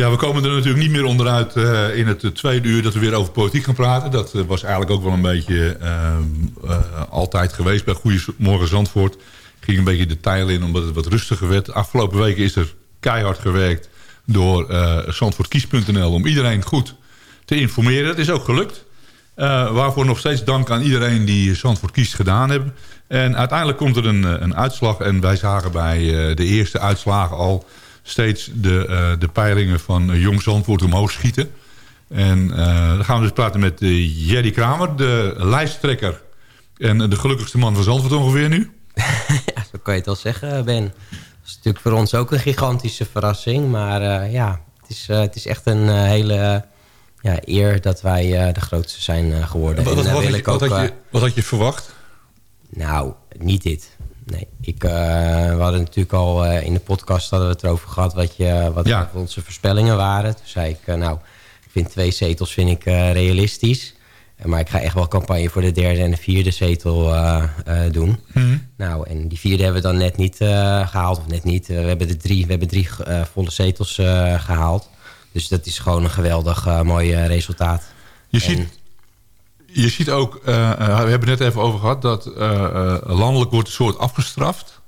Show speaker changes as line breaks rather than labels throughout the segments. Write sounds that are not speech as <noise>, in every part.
Ja, we komen er natuurlijk niet meer onderuit eh, in het tweede uur dat we weer over politiek gaan praten. Dat eh, was eigenlijk ook wel een beetje ehm, eh, altijd geweest bij Goedemorgen Zandvoort. Ging een beetje detail in omdat het wat rustiger werd. Afgelopen weken is er keihard gewerkt door zandvoortkies.nl om iedereen goed te informeren. Het is ook gelukt. Waarvoor nog steeds dank aan iedereen die Zandvoort kiest gedaan hebben. En uiteindelijk komt er een, een uitslag. En wij zagen bij de eerste uitslagen al steeds de, eh, de peilingen van eh, Jong Zandvoort omhoog schieten. En eh, dan gaan we dus praten met uh, Jerry Kramer, de lijsttrekker. En de gelukkigste man van Zandvoort ongeveer nu. <laughs>
Ja, zo kan je het wel zeggen, Ben. Dat is natuurlijk voor ons ook een gigantische verrassing. Maar eh, ja, het is, eh, het is echt een hele ja, eer dat wij eh, de grootste zijn geworden.
Wat,
En,
wat, wat
wil
had
ik
je, wat,
ook,
had je, wat had je verwacht?
Nou, niet dit. Nee, ik, eh, we hadden natuurlijk al eh, in de podcast hadden we het erover gehad wat, je, wat
Ja.
onze voorspellingen waren. Toen zei ik, eh, nou, ik vind twee zetels vind ik, realistisch. Maar ik ga echt wel campagne voor de derde en de vierde zetel doen.
Mhm.
Nou, en die vierde hebben we dan net niet eh, gehaald. Of net niet. We hebben de drie, we hebben drie volle zetels eh, gehaald. Dus dat is gewoon een geweldig mooi resultaat.
Je
En-
ziet, je ziet ook, we hebben het net even over gehad... dat landelijk wordt een soort afgestraft.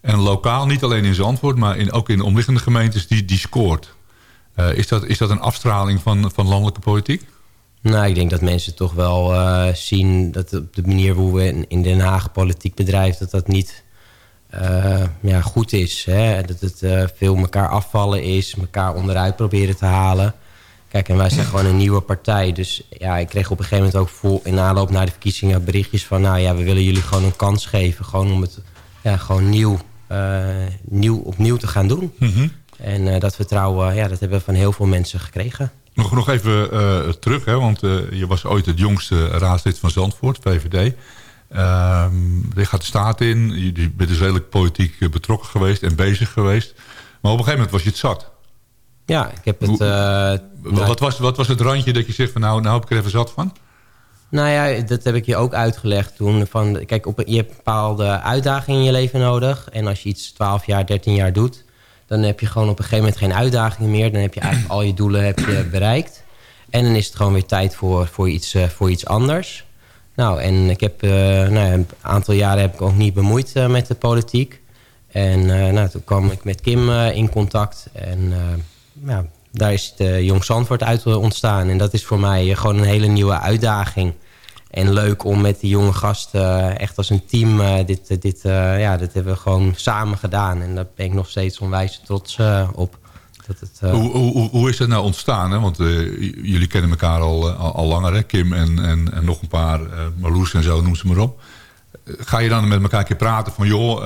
En lokaal, niet alleen in Zandvoort... maar in, ook in de omliggende gemeentes, die, die scoort. is, dat, is dat een afstraling van, van landelijke politiek?
Nou, ik denk dat mensen toch wel zien... dat op de manier hoe we in Den Haag politiek bedrijven... dat dat niet ja, goed is. Hè? Dat het veel elkaar afvallen is, elkaar onderuit proberen te halen. Kijk, en wij zijn gewoon een nieuwe partij. Dus ja, ik kreeg op een gegeven moment ook vol, in aanloop naar de verkiezingen berichtjes van... nou ja, we willen jullie gewoon een kans geven. Gewoon om het ja, gewoon nieuw, uh, nieuw opnieuw te gaan doen. Mm -hmm. En dat vertrouwen, ja, dat hebben we van heel veel mensen gekregen.
Nog, nog even terug, hè, want je was ooit het jongste raadslid van Zandvoort, VVD... Je gaat de staat in. Je, je bent dus redelijk politiek eh, betrokken geweest en bezig geweest. Maar op een gegeven moment was je het zat.
Ja, ik heb het... Uh,
wat, was, wat was het randje dat je zegt van nou, nou heb ik er even zat van?
Nou ja, dat heb ik je ook uitgelegd toen. Van, kijk, op, je hebt bepaalde uitdagingen in je leven nodig. En als je iets 12 jaar, 13 jaar doet... dan heb je gewoon op een gegeven moment geen uitdagingen meer. Dan heb je eigenlijk al je doelen heb je bereikt. En dan is het gewoon weer tijd voor, voor, iets, uh, voor iets anders. Nou, en ik heb uh, nou ja, een aantal jaren heb ik ook niet bemoeid uh, met de politiek. En uh, nou, toen kwam ik met Kim in contact. En ja, daar is het Jong Zandvoort uit ontstaan. En dat is voor mij gewoon een hele nieuwe uitdaging. En leuk om met die jonge gasten echt als een team... dit, dit, ja, dit hebben we gewoon samen gedaan. En daar ben ik nog steeds onwijs trots op.
Het, uh... hoe, hoe, hoe, is dat nou ontstaan? Hè? Want jullie kennen elkaar al, al, langer? Kim en, en, en nog een paar, uh, Marloes en zo, noem ze maar op. Ga je dan met elkaar een keer praten van... joh,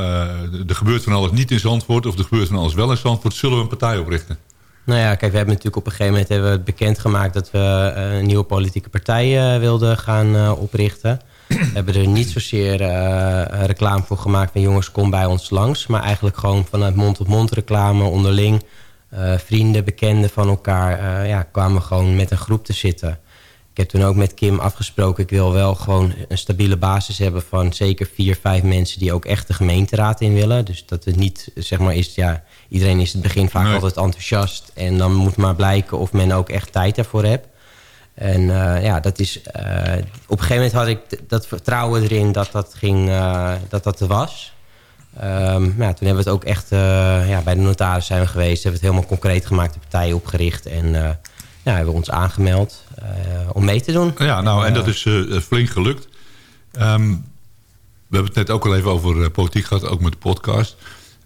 er gebeurt van alles niet in Zandvoort... of er gebeurt van alles wel in Zandvoort... zullen we een partij oprichten?
Nou ja, kijk, we hebben natuurlijk op een gegeven moment hebben we bekendgemaakt... dat we een nieuwe politieke partij wilden gaan oprichten. We hebben er niet zozeer reclame voor gemaakt... van jongens, kom bij ons langs. Maar eigenlijk gewoon vanuit mond-op-mond -mond reclame onderling vrienden, bekenden van elkaar... Ja, kwamen gewoon met een groep te zitten. Ik heb toen ook met Kim afgesproken... ik wil wel gewoon een stabiele basis hebben van zeker vier, vijf mensen... die ook echt de gemeenteraad in willen. Dus dat het niet, zeg maar, is... ja, iedereen is in het begin vaak altijd enthousiast... en dan moet maar blijken of men ook echt tijd daarvoor hebt. En uh, ja, dat is, op een gegeven moment had ik dat vertrouwen erin dat dat, ging, dat, dat er was... Um, ja, toen hebben we het ook echt... Ja, bij de notaris zijn we geweest. Hebben we het helemaal concreet gemaakt. De partij opgericht. En ja, hebben we ons aangemeld uh, om mee te doen.
Ja, nou, en dat is flink gelukt. Um, we hebben het net ook al even over politiek gehad. Ook met de podcast.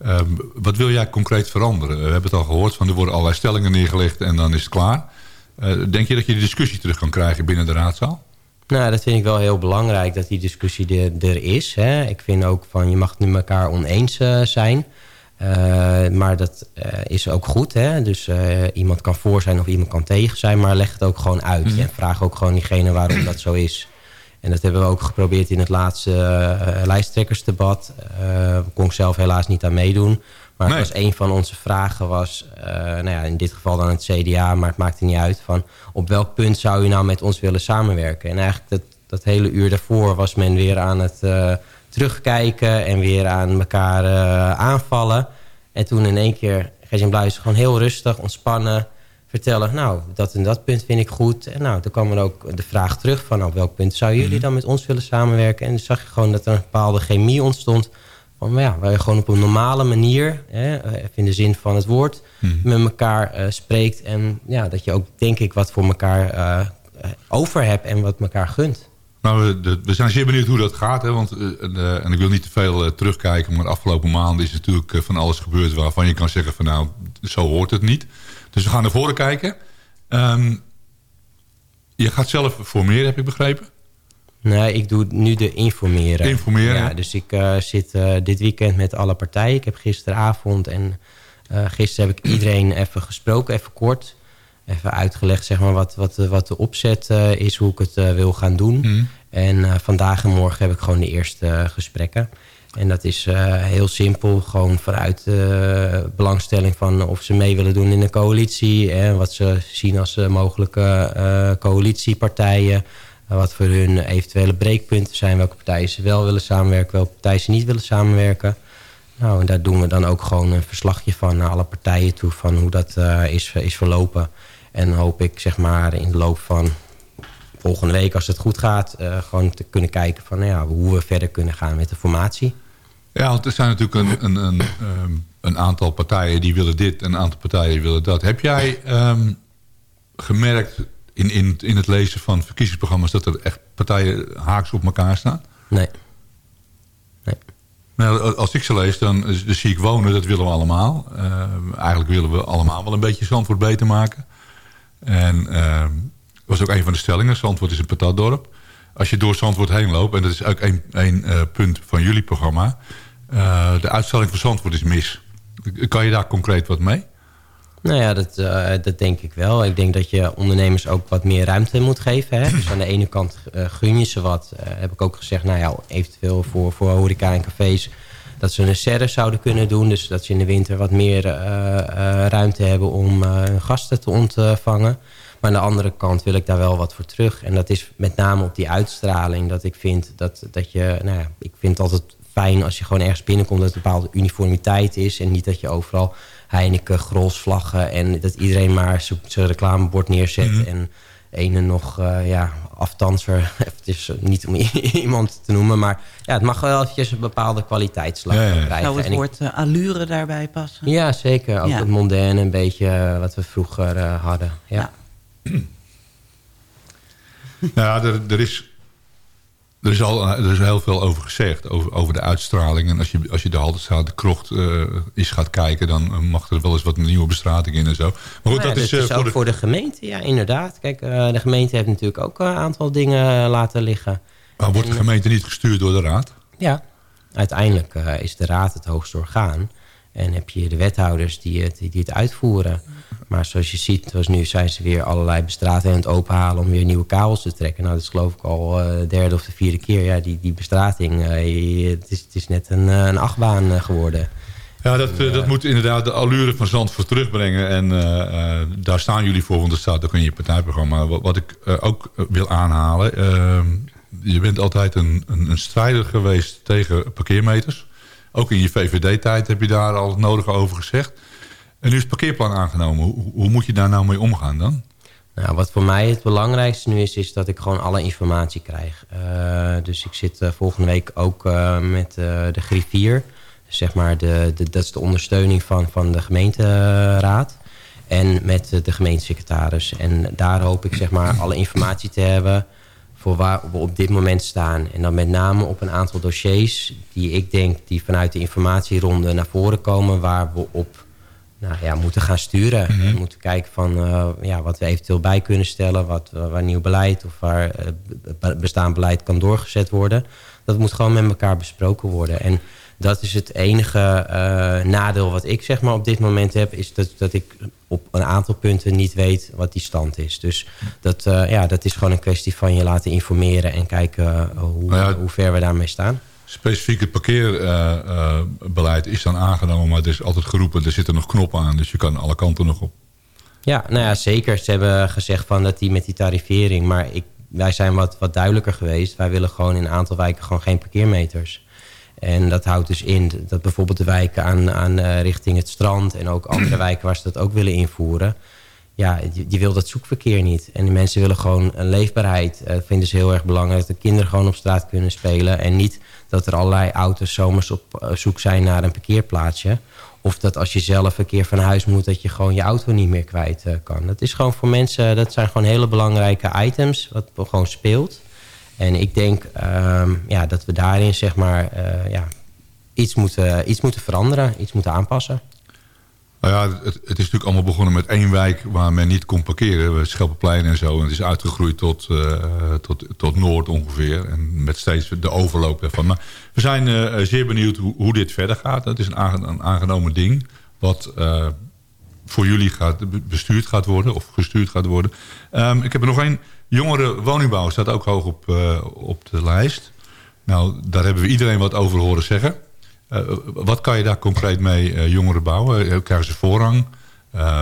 Um, wat wil jij concreet veranderen? We hebben het al gehoord. Van er worden allerlei stellingen neergelegd. En dan is het klaar. denk je dat je de discussie terug kan krijgen binnen de raadzaal?
Nou, dat vind ik wel heel belangrijk dat die discussie er, er is. Hè. Ik vind ook van je mag het met elkaar oneens uh, zijn. Uh, maar dat uh, is ook goed. Hè? Dus iemand kan voor zijn of iemand kan tegen zijn. Maar leg het ook gewoon uit. Mm. En vraag ook gewoon diegene waarom dat zo is. En dat hebben we ook geprobeerd in het laatste lijsttrekkersdebat. Daar kon ik zelf helaas niet aan meedoen. Maar nee. het was een van onze vragen was, nou ja, in dit geval dan het CDA, maar het maakte niet uit, van op welk punt zou u nou met ons willen samenwerken? En eigenlijk dat, dat hele uur daarvoor was men weer aan het terugkijken en weer aan elkaar aanvallen. En toen in één keer, Gertjan Bluis gewoon heel rustig, ontspannen, vertellen, nou, dat en dat punt vind ik goed. En nou, toen kwam er ook de vraag terug van, op welk punt zou jullie mhm. dan met ons willen samenwerken? En dan zag je gewoon dat er een bepaalde chemie ontstond van, ja, waar je gewoon op een normale manier, hè, in de zin van het woord, hmm. met elkaar uh, spreekt. En ja, dat je ook, denk ik, wat voor elkaar uh, over hebt en wat elkaar gunt.
Nou, we, we zijn zeer benieuwd hoe dat gaat. Hè, want, uh, en ik wil niet te veel terugkijken, maar de afgelopen maanden is natuurlijk van alles gebeurd waarvan je kan zeggen van nou, zo hoort het niet. Dus we gaan naar voren kijken. Um, je gaat zelf formeren, heb ik begrepen?
Nee, ik doe nu de informeren.
Informeren?
Ja, dus ik zit dit weekend met alle partijen. Ik heb gisteravond en gisteren heb ik iedereen even gesproken, even kort. Even uitgelegd zeg maar, wat, wat, wat de opzet is, hoe ik het wil gaan doen. Mm. En vandaag en morgen heb ik gewoon de eerste gesprekken. En dat is heel simpel, gewoon vanuit de belangstelling van of ze mee willen doen in een coalitie. En wat ze zien als mogelijke coalitiepartijen wat voor hun eventuele breekpunten zijn. Welke partijen ze wel willen samenwerken, welke partijen ze niet willen samenwerken. Nou, en daar doen we dan ook gewoon een verslagje van naar alle partijen toe... van hoe dat is, is verlopen. En hoop ik zeg maar in de loop van volgende week, als het goed gaat... gewoon te kunnen kijken van, nou ja, hoe we verder kunnen gaan met de formatie.
Ja, want er zijn natuurlijk een, een, een, ehm, een aantal partijen die willen dit... en een aantal partijen willen dat. Heb jij ehm, gemerkt in, in, in het lezen van verkiezingsprogramma's... dat er echt partijen haaks op elkaar staan?
Nee.
nee. Nou, als ik ze lees, dan, dan, zie ik wonen, dat willen we allemaal. Uh, eigenlijk willen we allemaal wel een beetje Zandvoort beter maken. En uh, was ook een van de stellingen. Zandvoort is een patatdorp. Als je door Zandvoort heen loopt, en dat is ook een, een uh, punt van jullie programma... de uitstelling van Zandvoort is mis. Kan je daar concreet wat mee?
Nou ja, dat, uh, dat denk ik wel. Ik denk dat je ondernemers ook wat meer ruimte moet geven. Hè? Dus aan de ene kant gun je ze wat. Heb ik ook gezegd, nou ja, eventueel voor, voor horeca en cafés... dat ze een serre zouden kunnen doen. Dus dat ze in de winter wat meer ruimte hebben om hun gasten te ontvangen. Maar aan de andere kant wil ik daar wel wat voor terug. En dat is met name op die uitstraling. Dat ik vind dat, dat je, nou ja, ik vind het altijd fijn als je gewoon ergens binnenkomt... dat er een bepaalde uniformiteit is. En niet dat je overal Heineken, Grolsvlaggen... en dat iedereen maar zijn reclamebord neerzet... Mm -hmm. en ene nog uh, ja, aftanser. <laughs> Het is niet om <laughs> iemand te noemen, maar ja, het mag wel eventjes een bepaalde kwaliteitsslag ja, ja. krijgen.
Zou het woord uh, allure daarbij passen?
Ja, zeker. Ook ja. het mondaine, een beetje uh, wat we vroeger hadden. Ja.
Ja, er, er is er is al er is heel veel over gezegd, over, over de uitstraling. En als je, als je de Haltestraat, de krocht uh, eens gaat kijken... dan mag er wel eens wat nieuwe bestrating in en zo.
Maar goed, ja, dat is, uh, is voor, ook de... voor de gemeente, ja, inderdaad. Kijk, uh, de gemeente heeft natuurlijk ook een aantal dingen laten liggen.
Maar wordt de gemeente niet gestuurd door de raad?
Ja, uiteindelijk is de raad het hoogste orgaan. En heb je de wethouders die het, die het uitvoeren. Maar zoals je ziet, zoals nu zijn ze weer allerlei bestratingen aan het openhalen... om weer nieuwe kabels te trekken. Nou, dat is geloof ik al uh, de derde of de vierde keer. Ja, die, die bestrating, uh, het, is, het is net een, uh, een achtbaan geworden.
Ja, dat, dat moet inderdaad de allure van Zandvoort terugbrengen. En daar staan jullie voor, want dat staat ook in je partijprogramma. Wat, wat ik ook wil aanhalen... je bent altijd een, een, een strijder geweest tegen parkeermeters... Ook in je VVD-tijd heb je daar al het nodige over gezegd. En nu is het parkeerplan aangenomen. Hoe, hoe moet je daar nou mee omgaan dan?
Nou, wat voor mij het belangrijkste nu is, is dat ik gewoon alle informatie krijg. Uh, dus ik zit uh, volgende week ook uh, met de griffier. Zeg maar, de, de, dat is de ondersteuning van, van de gemeenteraad. En met de gemeentesecretaris. En daar hoop ik zeg maar alle informatie te hebben voor waar we op dit moment staan. En dan met name op een aantal dossiers die ik denk die vanuit de informatieronde naar voren komen... waar we op nou, ja, moeten gaan sturen. Mm -hmm. We moeten kijken van uh, ja, wat we eventueel bij kunnen stellen... Wat, waar nieuw beleid of waar uh, bestaand beleid kan doorgezet worden. Dat moet gewoon met elkaar besproken worden. En dat is het enige uh, nadeel wat ik zeg maar, op dit moment heb... is dat, dat ik op een aantal punten niet weet wat die stand is. Dus dat, ja, dat is gewoon een kwestie van je laten informeren... en kijken hoe, nou ja, hoe ver we daarmee staan.
Specifiek het parkeerbeleid is dan aangenomen... maar het is altijd geroepen, er zitten nog knoppen aan... dus je kan alle kanten nog op.
Ja, nou ja, zeker. Ze hebben gezegd van dat die met die tarivering... maar ik, wij zijn wat, wat duidelijker geweest. Wij willen gewoon in een aantal wijken gewoon geen parkeermeters... En dat houdt dus in dat bijvoorbeeld de wijken aan, aan uh, richting het strand... en ook andere wijken waar ze dat ook willen invoeren... ja, die, die wil dat zoekverkeer niet. En die mensen willen gewoon een leefbaarheid. Dat uh, vinden ze heel erg belangrijk. Dat de kinderen gewoon op straat kunnen spelen. En niet dat er allerlei auto's zomers op uh, zoek zijn naar een parkeerplaatsje. Of dat als je zelf een keer van huis moet... dat je gewoon je auto niet meer kwijt kan. Dat is gewoon voor mensen... dat zijn gewoon hele belangrijke items... wat gewoon speelt... En ik denk um, ja, dat we daarin zeg maar, ja, iets, moeten, iets moeten veranderen, iets moeten aanpassen.
Nou ja, het, is natuurlijk allemaal begonnen met één wijk waar men niet kon parkeren. Schelpenplein en zo. En het is uitgegroeid tot, uh, tot, tot Noord ongeveer. En met steeds de overloop daarvan. Maar we zijn uh, zeer benieuwd hoe, dit verder gaat. Het is een, aange een aangenomen ding. Wat uh, voor jullie gaat, bestuurd gaat worden. Of gestuurd gaat worden. Um, ik heb er nog één Jongere woningbouw staat ook hoog op, op de lijst. Nou, daar hebben we iedereen wat over horen zeggen. Uh, wat kan je daar concreet mee uh, jongeren bouwen? Krijgen ze voorrang?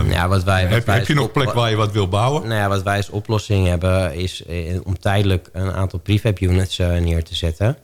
ja, wat wij, wat
heb,
wij
heb je nog plek waar je wat wil bouwen?
Nou ja, wat wij als oplossing hebben... is om tijdelijk een aantal prefab units neer te zetten.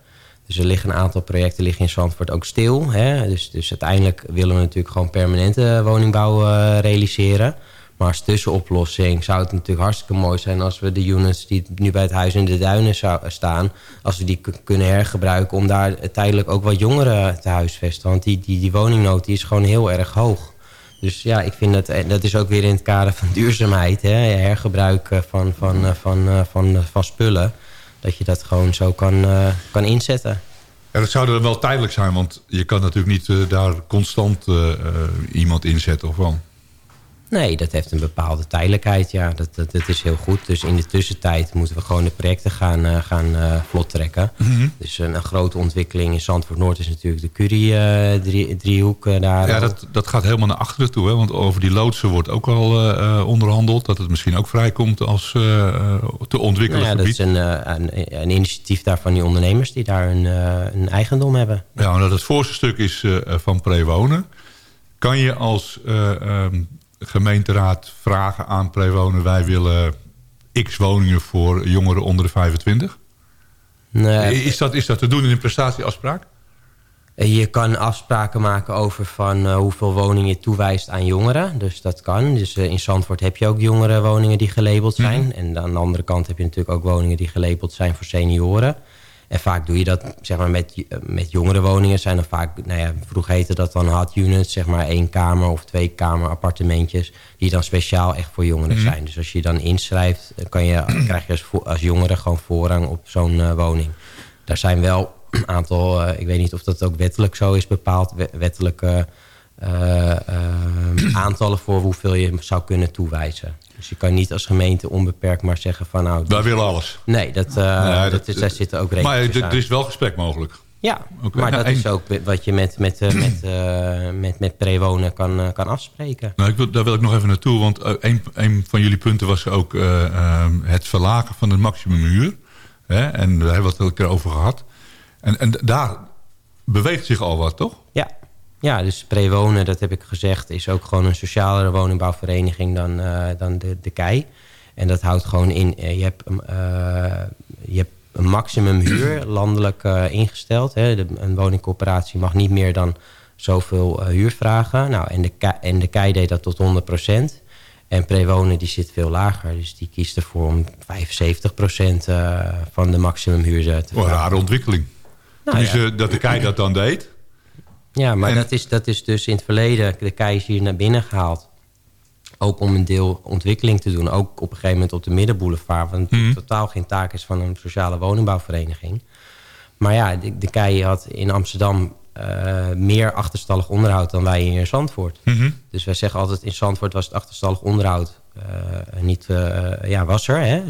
Dus er liggen een aantal projecten liggen in Zandvoort ook stil. Hè? Dus, dus uiteindelijk willen we natuurlijk gewoon permanente woningbouw realiseren... Maar als tussenoplossing zou het natuurlijk hartstikke mooi zijn... als we de units die nu bij het Huis in de Duinen staan... als we die kunnen hergebruiken om daar tijdelijk ook wat jongeren te huisvesten. Want die, die, die woningnood die is gewoon heel erg hoog. Dus ja, ik vind dat, dat is ook weer in het kader van <laughs> duurzaamheid. Hè? Hergebruik van, van, van, van, van spullen. Dat je dat gewoon zo kan, kan inzetten.
Ja, dat zou er wel tijdelijk zijn, want je kan natuurlijk niet daar constant iemand inzetten of wel?
Nee, dat heeft een bepaalde tijdelijkheid. Ja, dat, dat, dat, is heel goed. Dus in de tussentijd moeten we gewoon de projecten gaan, uh, gaan uh, vlot trekken.
Mhm.
Dus een, een, grote ontwikkeling in Zandvoort Noord is natuurlijk de Curie-driehoek. Uh, daar
ja, dat, dat gaat helemaal naar achteren toe. Hè? Want over die loodsen wordt ook al onderhandeld. Dat het misschien ook vrijkomt als te ontwikkelen
nou ja,
gebied.
Dat is een, een, een, initiatief daar van die ondernemers die daar een, een eigendom hebben.
Ja, omdat het voorste stuk is van prewonen. Kan je als... Um, gemeenteraad vragen aan Prewonen... wij willen x woningen voor jongeren onder de 25?
Nee.
Is, dat, is dat te doen in een prestatieafspraak?
Je kan afspraken maken over van uh, hoeveel woningen je toewijst aan jongeren. Dus dat kan. Dus uh, in Zandvoort heb je ook jongerenwoningen die gelabeld zijn.
Mhm.
En aan de andere kant heb je natuurlijk ook woningen die gelabeld zijn voor senioren. En vaak doe je dat zeg maar, met, met jongere woningen. Zijn er vaak, nou ja, vroeger heette dat dan hot units, zeg maar één kamer of twee kamer appartementjes. Die dan speciaal echt voor jongeren
Mhm.
zijn. Dus als je dan inschrijft, dan kan je, <clears throat> krijg je als, als jongere gewoon voorrang op zo'n eh, woning. Daar zijn wel een aantal, eh, ik weet niet of dat ook wettelijk zo is bepaald, we- wettelijke eh, eh, <clears throat> aantallen voor hoeveel je zou kunnen toewijzen. Dus je kan niet als gemeente onbeperkt maar zeggen van nou...
Wij willen alles.
Nee, dat, eh,
Nee,
dat, is, daar zitten ook
Maar
regeltjes
er er is wel gesprek mogelijk.
Ja, maar dat is ook wat je met, met, eh, met, eh, met, met prewonen kan, eh, kan afspreken.
Nou, ik wil, daar wil ik nog even naartoe, want eh, een, een van jullie punten was ook eh, ehm, het verlagen van de maximumhuur. Hè? En daar hebben we het keer over gehad. En, en daar beweegt zich al wat, toch?
Ja, ja dus prewonen, dat heb ik gezegd, is ook gewoon een socialere woningbouwvereniging dan, eh, dan de, de KEI. En dat houdt gewoon in, eh, je hebt, een, eh, je hebt een maximumhuur <clears throat> landelijk eh, ingesteld. Hè. De, een woningcorporatie mag niet meer dan zoveel huur vragen. Nou, en, de, en de KEI deed dat tot 100% En prewonen die zit veel lager. Dus die kiest ervoor om 75% eh, van de maximumhuur te
Oh, een
vragen.
rare ontwikkeling.
Nou
dus
ja.
dat de KEI dat dan deed.
Ja, maar
En-
dat, is, dat is dus in het verleden de KEI is hier naar binnen gehaald. Ook om een deel ontwikkeling te doen. Ook op een gegeven moment op de Middenboulevard. Natuurlijk
Mhm.
totaal geen taak is van een sociale woningbouwvereniging. Maar ja, de, de KEI had in Amsterdam eh, meer achterstallig onderhoud dan wij hier in Zandvoort.
Mhm.
Dus wij zeggen altijd in Zandvoort was het achterstallig onderhoud eh, niet, eh, ja, was er. Hè?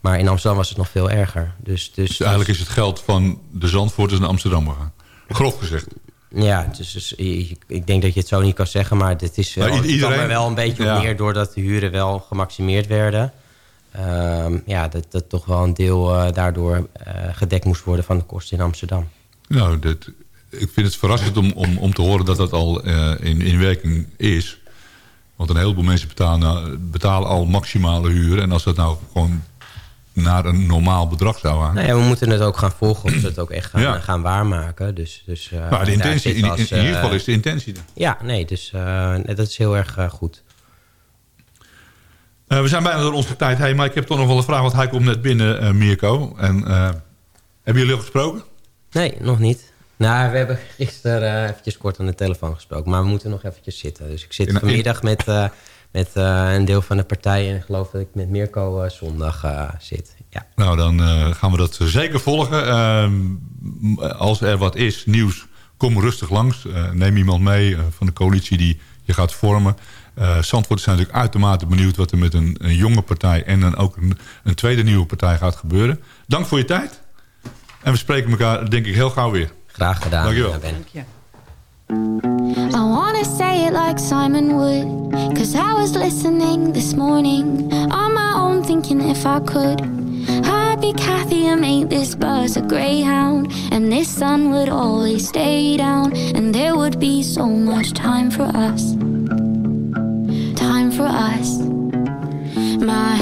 Maar in Amsterdam was het nog veel erger. Dus, dus,
Dus eigenlijk is het geld van de Zandvoorters naar Amsterdam gegaan. Grof gezegd.
Ja, dus, dus ik ik denk dat je het zo niet kan zeggen, maar dit is het kwam er wel een beetje
Ja.
op neer doordat de huren wel gemaximeerd werden. Ehm, ja, dat, dat toch wel een deel eh, daardoor eh, gedekt moest worden van de kosten in Amsterdam.
Nou, dit, ik vind het verrassend om, om, om te horen dat dat al eh, in, in werking is. Want een heleboel mensen betalen, betalen al maximale huur. En als dat nou gewoon naar een normaal bedrag zou gaan.
Nou ja, we moeten het ook gaan volgen of ze het ook echt gaan,
Ja.
gaan waarmaken. Dus, dus, eh,
maar de intentie, in, in,
als,
in ieder
eh,
geval is de intentie er.
Ja, nee, dus eh, dat is heel erg eh, goed.
Eh, we zijn bijna door onze tijd heen, maar ik heb toch nog wel een vraag. Want hij komt net binnen, eh, Mirko. En, eh, hebben jullie al gesproken?
Nee, nog niet. Nou, we hebben gisteren eh, eventjes kort aan de telefoon gesproken. Maar we moeten nog eventjes zitten. Dus ik zit
In-
vanmiddag met, eh, met eh, een deel van de partij. En ik geloof dat ik met Mirko eh, zondag eh, zit. Ja.
Nou, dan eh, gaan we dat zeker volgen. Ehm, als er wat is, nieuws, kom rustig langs. Eh, neem iemand mee van de coalitie die je gaat vormen. Eh Zandvoort zijn natuurlijk uitermate benieuwd... wat er met een, een jonge partij en dan ook een, een tweede nieuwe partij gaat gebeuren. Dank voor je tijd. En we spreken elkaar denk ik heel gauw weer.
Graag gedaan,
Dankjewel.
Dank je.
I wanna say it like Simon would. Cause I was listening this morning on my own, thinking if I could. I'd be Kathy and make this bus a greyhound. And this sun would always stay down. And there would be so much time for us. Time for us. My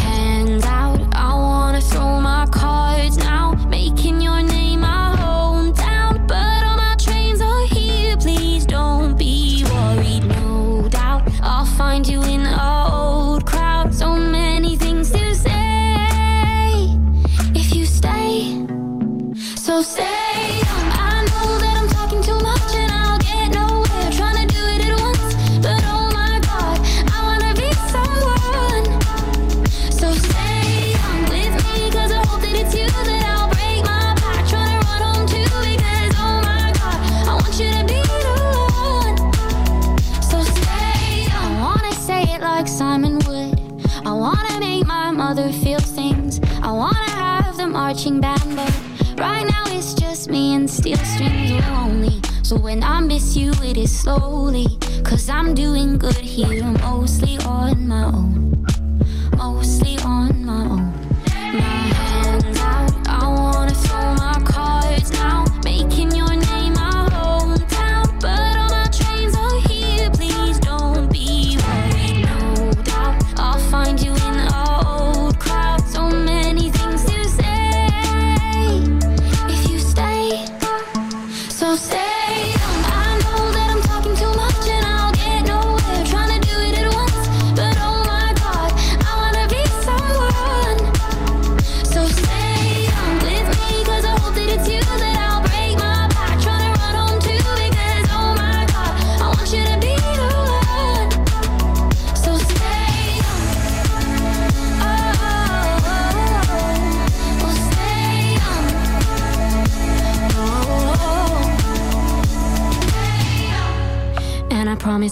slowly. Cause I'm doing good here,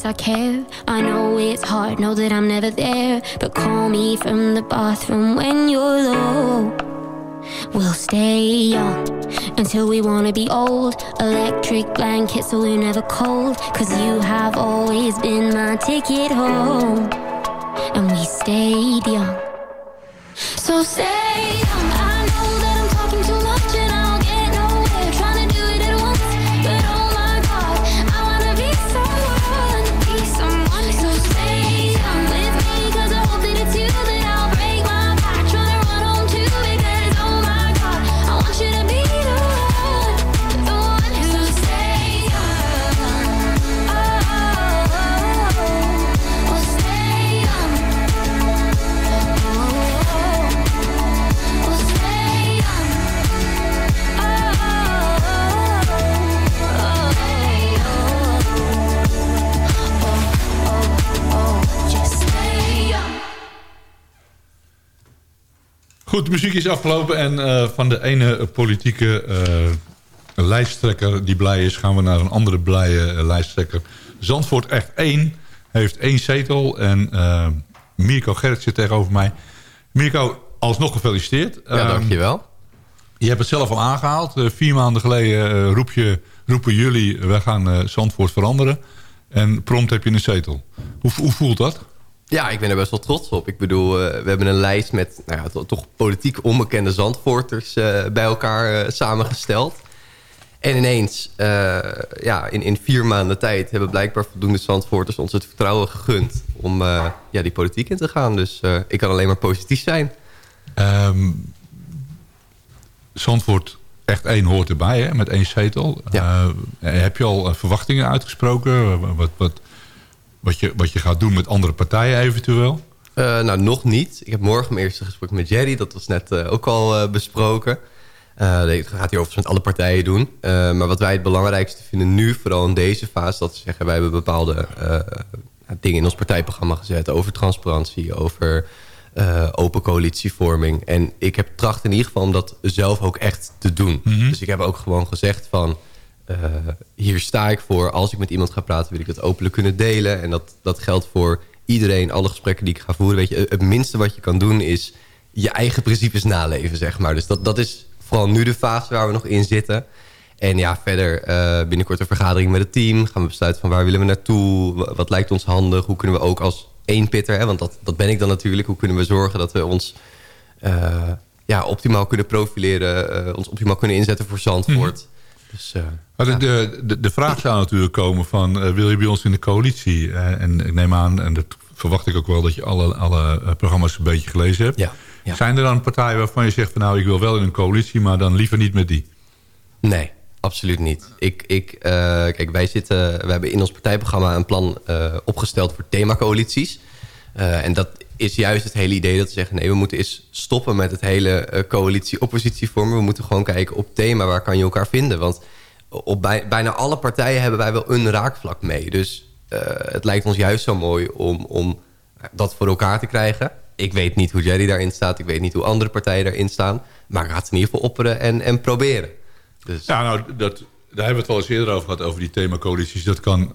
I care. I know it's hard, know that I'm never there. But call me from the bathroom when you're low. We'll stay young until we wanna be old. Electric blanket so we're never cold. Cause you have always been my ticket home. And we stayed young. So stay
Goed, de muziek is afgelopen en eh, van de ene politieke eh, lijsttrekker die blij is... gaan we naar een andere blije eh, lijsttrekker. Zandvoort echt één heeft één zetel en Mirko Gerrit zit tegenover mij. Mirko, alsnog gefeliciteerd.
Ja,
Ehm,
dankjewel.
Je hebt het zelf al aangehaald. Eh, vier maanden geleden roep je, roepen jullie, wij gaan Zandvoort veranderen. En prompt heb je een zetel. Hoe, hoe voelt dat?
Ja, ik ben er best wel trots op. Ik bedoel, eh, we hebben een lijst met nou ja, to- toch politiek onbekende Zandvoorters eh, bij elkaar eh, samengesteld. En ineens, ja, in, in vier maanden tijd hebben blijkbaar voldoende Zandvoorters ons het vertrouwen gegund om ja, die politiek in te gaan. Dus ik kan alleen maar positief zijn.
Ehm Zandvoort echt één hoort erbij, hè, met één zetel.
Ja.
Heb je al verwachtingen uitgesproken? Wat, wat, wat, je, wat je gaat doen met andere partijen eventueel?
Eh, nou, nog niet. Ik heb morgen mijn eerste gesprek met Jerry. Dat was net eh, ook al eh, besproken. Het gaat hier overigens met alle partijen doen. Maar wat wij het belangrijkste vinden nu, vooral in deze fase... dat we zeggen, wij hebben bepaalde dingen in ons partijprogramma gezet... over transparantie, over open coalitievorming. En ik heb tracht in ieder geval om dat zelf ook echt te doen. Dus ik heb ook gewoon gezegd van... eh, hier sta ik voor. Als ik met iemand ga praten, wil ik dat openlijk kunnen delen. En dat, dat geldt voor iedereen, alle gesprekken die ik ga voeren. Weet je, het minste wat je kan doen is je eigen principes naleven, zeg maar. Dus dat, dat is vooral nu de fase waar we nog in zitten. En ja, verder eh, binnenkort een vergadering met het team. Gaan we besluiten van waar willen we naartoe? Wa- Wat lijkt ons handig? Hoe kunnen we ook als één pitter, hè, want dat, dat ben ik dan natuurlijk. Hoe kunnen we zorgen dat we ons eh, ja, optimaal kunnen profileren? ons optimaal kunnen inzetten voor Zandvoort. Dus, eh,
Maar de, de, de, de vraag zou natuurlijk komen van... eh, wil je bij ons in de coalitie? Eh, en ik neem aan, en dat verwacht ik ook wel... dat je alle, alle programma's een beetje gelezen hebt.
ja, ja.
Zijn er dan partijen waarvan je zegt... van nou, ik wil wel in een coalitie, maar dan liever niet met die?
Nee, absoluut niet. Ik, ik, kijk, wij zitten, we hebben in ons partijprogramma een plan opgesteld voor themacoalities. En dat is juist het hele idee dat ze zeggen... nee, we moeten eens stoppen met het hele uh, coalitie-oppositie vormen. We moeten gewoon kijken op thema, waar kan je elkaar vinden. Want op bij, bijna alle partijen hebben wij wel een raakvlak mee. Dus uh, het lijkt ons juist zo mooi om, om dat voor elkaar te krijgen. Ik weet niet hoe Jerry daarin staat. Ik weet niet hoe andere partijen daarin staan. Maar ik ga het in ieder geval opperen en, en proberen.
Dus. Ja, nou, dat, daar hebben we het al eens eerder over gehad, over die themacoalities. Dat kan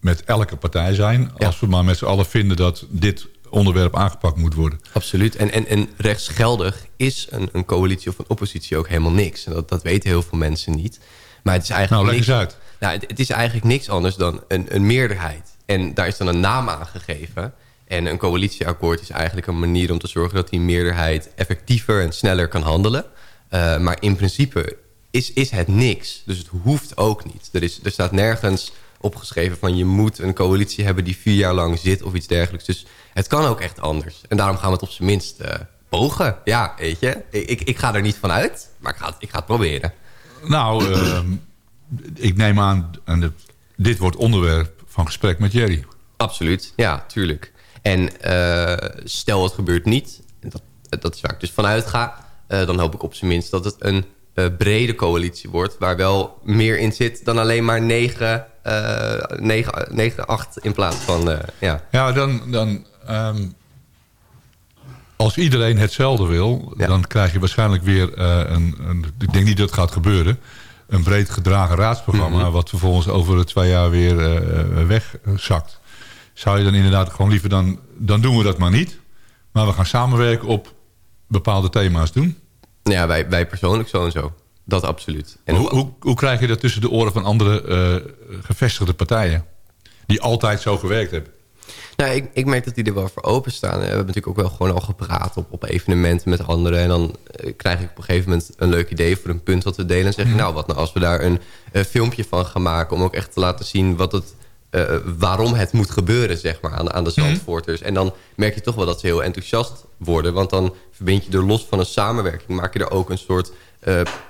met elke partij zijn. Als we maar met z'n allen vinden dat dit onderwerp aangepakt moet worden.
Absoluut. En, en, en rechtsgeldig is een, een coalitie of een oppositie ook helemaal niks. En dat, dat weten heel veel mensen niet. Maar het is eigenlijk
nou, leg
niks,
uit.
Nou, het, het, is eigenlijk niks anders dan een, een meerderheid. En daar is dan een naam aan gegeven. En een coalitieakkoord is eigenlijk een manier om te zorgen... dat die meerderheid effectiever en sneller kan handelen. Uh, maar in principe is, is het niks. Dus het hoeft ook niet. Er, is, er staat nergens opgeschreven van je moet een coalitie hebben die vier jaar lang zit of iets dergelijks. Dus het kan ook echt anders. En daarom gaan we het op zijn minst uh, pogen. Ja, weet je. Ik, ik ga er niet van uit, maar ik ga het, ik ga het proberen.
Nou, uh, <clears throat> ik neem aan, en dit wordt onderwerp van gesprek met Jerry.
Absoluut, ja, tuurlijk. En uh, stel het gebeurt niet, dat, dat is waar ik dus vanuit ga... Uh, dan hoop ik op zijn minst dat het een brede coalitie wordt... waar wel meer in zit dan alleen maar 9, 9, 9 8 in plaats van... ja.
ja, dan... dan um, als iedereen hetzelfde wil... Ja. dan krijg je waarschijnlijk weer een, een... Ik denk niet dat het gaat gebeuren een breed gedragen raadsprogramma... Mm -hmm. wat vervolgens over twee jaar weer uh, wegzakt. Zou je dan inderdaad gewoon liever dan... dan doen we dat maar niet. Maar we gaan samenwerken op bepaalde thema's doen?
Ja, wij, wij persoonlijk zo en zo. Dat absoluut.
En hoe, hoe, hoe krijg je dat tussen de oren van andere uh, gevestigde partijen? Die altijd zo gewerkt hebben?
Nou, ik, ik merk dat die er wel voor openstaan. We hebben natuurlijk ook wel gewoon al gepraat op, op evenementen met anderen. En dan uh, krijg ik op een gegeven moment een leuk idee voor een punt wat we delen. En zeg ik, mm. nou, wat nou als we daar een uh, filmpje van gaan maken... om ook echt te laten zien wat het, uh, waarom het moet gebeuren, zeg maar, aan, aan de Zandvoorters. Mm. En dan merk je toch wel dat ze heel enthousiast worden. Want dan verbind je er los van een samenwerking... maak je er ook een soort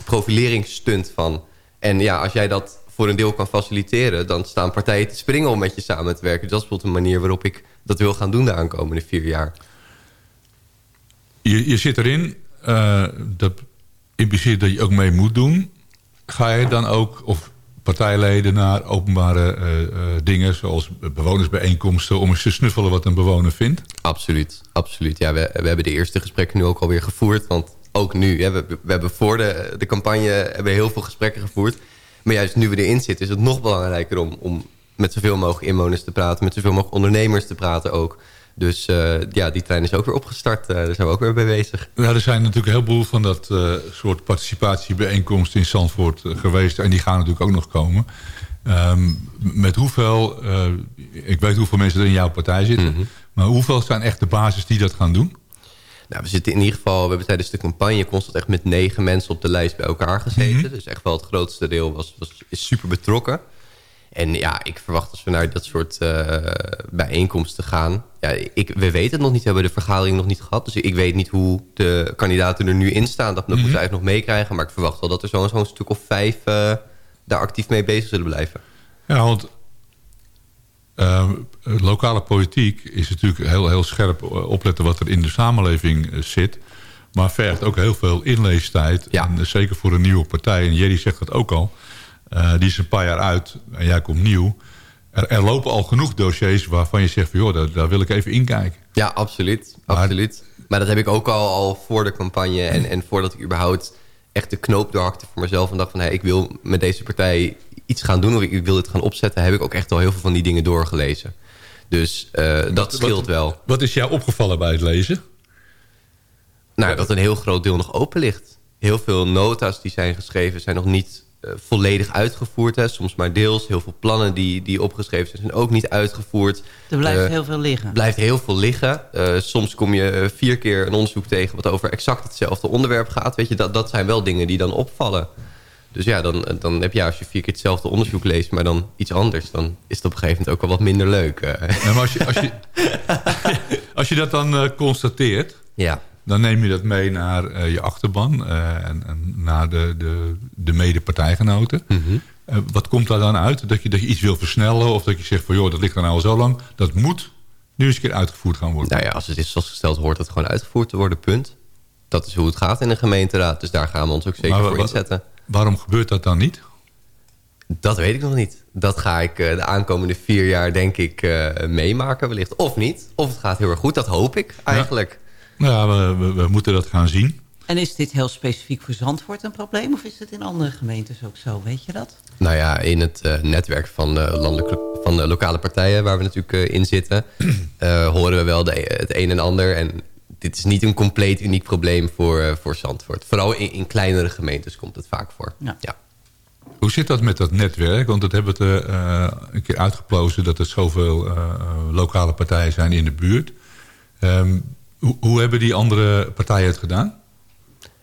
profileringsstunt van. En ja, als jij dat voor een deel kan faciliteren... dan staan partijen te springen om met je samen te werken. Dus dat is bijvoorbeeld een manier waarop ik dat wil gaan doen de aankomende vier jaar.
Je, je zit erin. Uh, dat impliceert dat je ook mee moet doen. Ga je dan ook, of partijleden naar openbare uh, uh, dingen... zoals bewonersbijeenkomsten... om eens te snuffelen wat een bewoner vindt?
Absoluut, absoluut. Ja, we, we hebben de eerste gesprekken nu ook alweer gevoerd. Want ook nu, ja, we, we hebben voor de, de campagne hebben heel veel gesprekken gevoerd... Maar juist nu we erin zitten is het nog belangrijker om, om met zoveel mogelijk inwoners te praten. Met zoveel mogelijk ondernemers te praten ook. Dus uh, ja, die trein is ook weer opgestart. Uh, daar zijn we ook weer mee bezig.
Ja, er zijn natuurlijk heel veel van dat uh, soort participatiebijeenkomsten in Zandvoort geweest. En die gaan natuurlijk ook nog komen. Um, met hoeveel, ik weet hoeveel mensen er in jouw partij zitten. Mm -hmm. Maar hoeveel zijn echt de basis die dat gaan doen?
Nou, we zitten in ieder geval, we hebben tijdens de campagne constant echt met negen mensen op de lijst bij elkaar gezeten. Mm -hmm. Dus echt wel het grootste deel was, was, is super betrokken. En ja, ik verwacht als we naar dat soort uh, bijeenkomsten gaan. Ja, ik, we weten het nog niet, we hebben de vergadering nog niet gehad. Dus ik weet niet hoe de kandidaten er nu in staan. Dat, dat mm -hmm. moeten we eigenlijk nog meekrijgen. Maar ik verwacht wel dat er zo'n zo stuk of vijf uh, daar actief mee bezig zullen blijven.
Ja, want uh, lokale politiek is natuurlijk heel, heel scherp opletten wat er in de samenleving zit. Maar vergt ook heel veel inleestijd.
Ja.
En zeker voor een nieuwe partij. En Jerry zegt dat ook al. Uh, die is een paar jaar uit en jij komt nieuw. Er, er, lopen al genoeg dossiers waarvan je zegt... Van, joh, daar, daar wil ik even inkijken.
Ja, absoluut. Maar, absoluut. maar dat heb ik ook al, al voor de campagne... En, en voordat ik überhaupt echt de knoop doorhakte voor mezelf... en dacht van, hey, ik wil met deze partij iets gaan doen... of ik wil dit gaan opzetten... heb ik ook echt al heel veel van die dingen doorgelezen. Dus uh, dat scheelt
wat,
wel.
Wat is jou opgevallen bij het lezen?
Nou, dat een heel groot deel nog open ligt. Heel veel nota's die zijn geschreven zijn nog niet uh, volledig uitgevoerd. Hè. Soms maar deels. Heel veel plannen die, die opgeschreven zijn, zijn ook niet uitgevoerd.
Er blijft uh, heel veel liggen.
blijft heel veel liggen. Uh, soms kom je vier keer een onderzoek tegen... wat over exact hetzelfde onderwerp gaat. Weet je, dat, dat zijn wel dingen die dan opvallen. Dus ja, dan, dan heb je als je vier keer hetzelfde onderzoek leest... maar dan iets anders, dan is het op een gegeven moment ook wel wat minder leuk.
Ja, maar als je, als je, <laughs> als je dat dan constateert...
Ja
dan neem je dat mee naar uh, je achterban uh, en, en, naar de, de, de mede-partijgenoten. Mm -hmm. uh, wat komt daar dan uit? Dat je, dat je iets wil versnellen of dat je zegt van joh, dat ligt er nou al zo lang. Dat moet nu eens een keer uitgevoerd gaan worden?
Nou ja, als het is vastgesteld, hoort het gewoon uitgevoerd te worden, punt. Dat is hoe het gaat in de gemeenteraad. Dus daar gaan we ons ook zeker
Maar
voor inzetten.
Waarom gebeurt dat dan niet?
Dat weet ik nog niet. Dat ga ik eh, de aankomende vier jaar denk ik eh, meemaken wellicht. Of niet. Of het gaat heel erg goed. Dat hoop ik eigenlijk.
Nou ja, we, we, we moeten dat gaan zien.
En is dit heel specifiek voor Zandvoort een probleem? Of is het in andere gemeentes ook zo? Weet je dat?
Nou ja, in het eh, netwerk van de, landelijke, van de lokale partijen waar we natuurlijk eh, in zitten... <clears throat> eh, horen we wel de, het een en ander. En dit is niet een compleet uniek probleem voor, eh, voor Zandvoort. Vooral in, in kleinere gemeentes komt het vaak voor.
Ja.
ja.
Hoe zit dat met dat netwerk? Want dat hebben we het, eh, eh, een keer uitgeplozen... dat er zoveel eh, eh, lokale partijen zijn in de buurt. Ehm, hoe, hoe hebben die andere partijen het gedaan?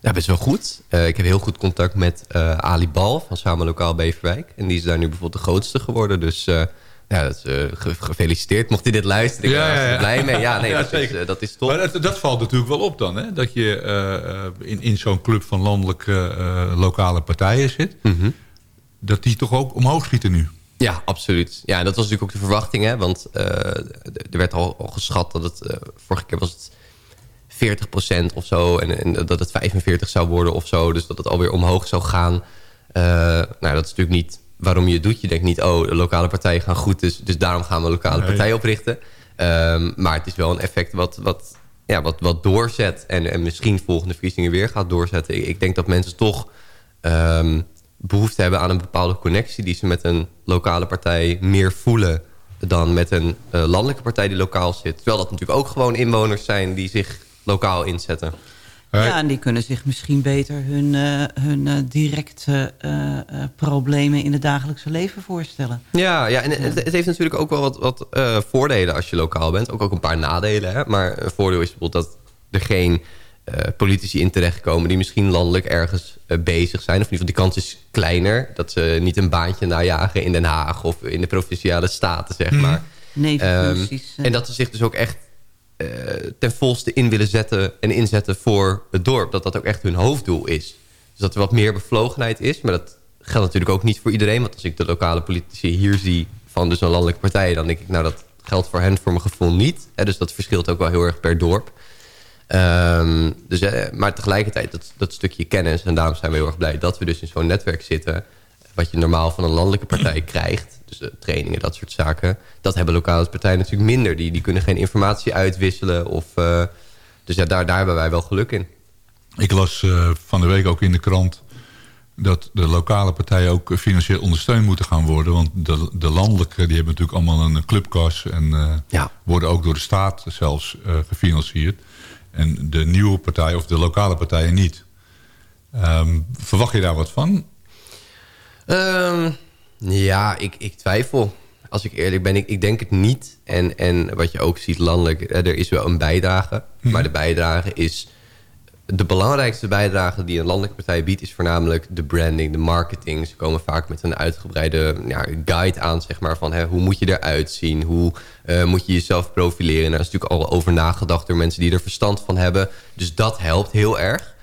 Ja, best wel goed. Eh, ik heb heel goed contact met eh, Ali Bal van Samen Lokaal Beverwijk. En die is daar nu bijvoorbeeld de grootste geworden. Dus eh, ja, dat is, eh, ge- gefeliciteerd. Mocht hij dit luisteren, ik ben
Ja,
er
ja,
blij mee. Ja, <laughs> nee, dat, is, eh, dat is top.
Maar dat, dat valt natuurlijk wel op dan, hè? Dat je eh, in, in zo'n club van landelijke lokale partijen zit.
Mhm.
Dat die toch ook omhoog schieten nu.
Ja, absoluut. Ja, en dat was natuurlijk ook de verwachting. Hè? Want er werd al, al geschat dat het... vorige keer was het 40% of zo. En, en dat het 45 zou worden of zo. Dus dat het alweer omhoog zou gaan. Nou, dat is natuurlijk niet waarom je het doet. Je denkt niet, oh, de lokale partijen gaan goed. Dus, dus daarom gaan we lokale
Nee.
partijen oprichten. Ehm, maar het is wel een effect wat... wat ja, wat, wat doorzet en, en misschien volgende verkiezingen weer gaat doorzetten. Ik, ik denk dat mensen toch ehm, behoefte hebben aan een bepaalde connectie... die ze met een lokale partij meer voelen dan met een eh, landelijke partij die lokaal zit. Terwijl dat natuurlijk ook gewoon inwoners zijn die zich lokaal inzetten.
Ja, en die kunnen zich misschien beter hun, eh, hun eh, directe eh, problemen in het dagelijkse leven voorstellen.
Ja, ja en het, het heeft natuurlijk ook wel wat, wat voordelen als je lokaal bent. Ook, ook een paar nadelen. Hè? Maar een voordeel is bijvoorbeeld dat er geen politici in terechtkomen... die misschien landelijk ergens bezig zijn. Of in ieder geval die kans is kleiner. Dat ze niet een baantje najagen in Den Haag... of in de provinciale staten, zeg maar.
Nevenfuncties.
Ehm,
eh.
en dat ze zich dus ook echt eh, ten volste in willen zetten en inzetten voor het dorp. Dat dat ook echt hun hoofddoel is. Dus dat er wat meer bevlogenheid is. Maar dat geldt natuurlijk ook niet voor iedereen. Want als ik de lokale politici hier zie van dus een landelijke partij... dan denk ik, nou dat geldt voor hen voor mijn gevoel niet. Hè, dus dat verschilt ook wel heel erg per dorp. Ehm, dus, eh, maar tegelijkertijd dat, dat stukje kennis... en daarom zijn we heel erg blij dat we dus in zo'n netwerk zitten... wat je normaal van een landelijke partij krijgt... dus eh, trainingen, dat soort zaken... dat hebben lokale partijen natuurlijk minder. Die, die kunnen geen informatie uitwisselen. Of, eh, dus ja, daar, daar hebben wij wel geluk in.
Ik las eh, van de week ook in de krant... dat de lokale partijen ook financieel ondersteund moeten gaan worden. Want de, de landelijke die hebben natuurlijk allemaal een clubkas... en
Ja.
worden ook door de staat zelfs gefinancierd. En de nieuwe partij of de lokale partijen niet. Ehm, verwacht je daar wat van?
Ehm, ja, ik, ik twijfel. Als ik eerlijk ben, ik, ik denk het niet. En, en wat je ook ziet landelijk, er is wel een bijdrage. Maar de bijdrage is... De belangrijkste bijdrage die een landelijke partij biedt... is voornamelijk de branding, de marketing. Ze komen vaak met een uitgebreide ja, guide aan, zeg maar... van hè, hoe moet je eruit zien? Hoe eh, moet je jezelf profileren? Daar is natuurlijk al over nagedacht door mensen die er verstand van hebben. Dus dat helpt heel erg.